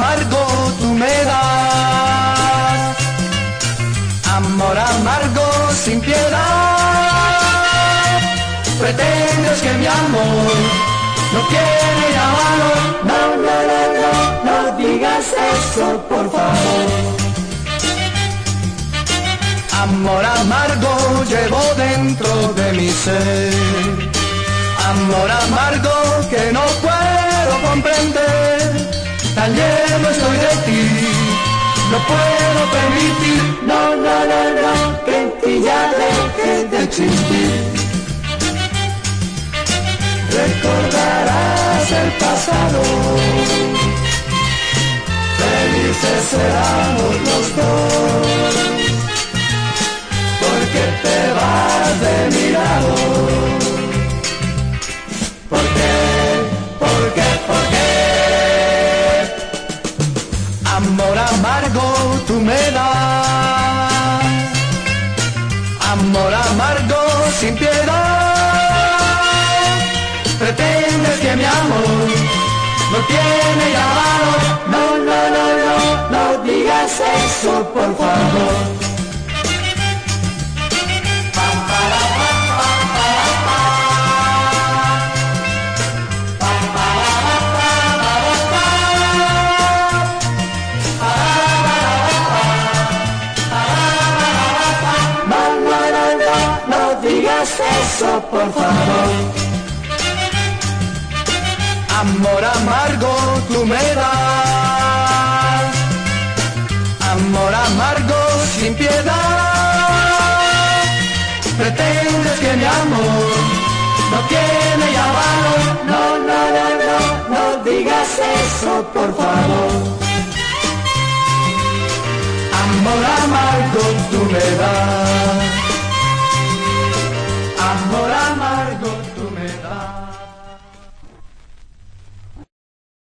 amargo tú me das, amor amargo sin piedad. Pretendes que mi amor no quiere llamarlo, no, no, no, no, no digas eso por favor. Amor amargo llevo dentro de mi ser, amor amargo que no puedo comprender. No puedo permitir, no, no, no, no, que ya deje de existir recordarás el pasado. Felices seremos sin piedad pretendes que mi amor no tiene valor. No, no, no, no, no digas eso, por favor. Digas eso, por favor. Amor amargo tú me das, amor amargo sin piedad. Pretendes que mi amor no tiene ya valor. No, no, no, no, no digas eso, por favor.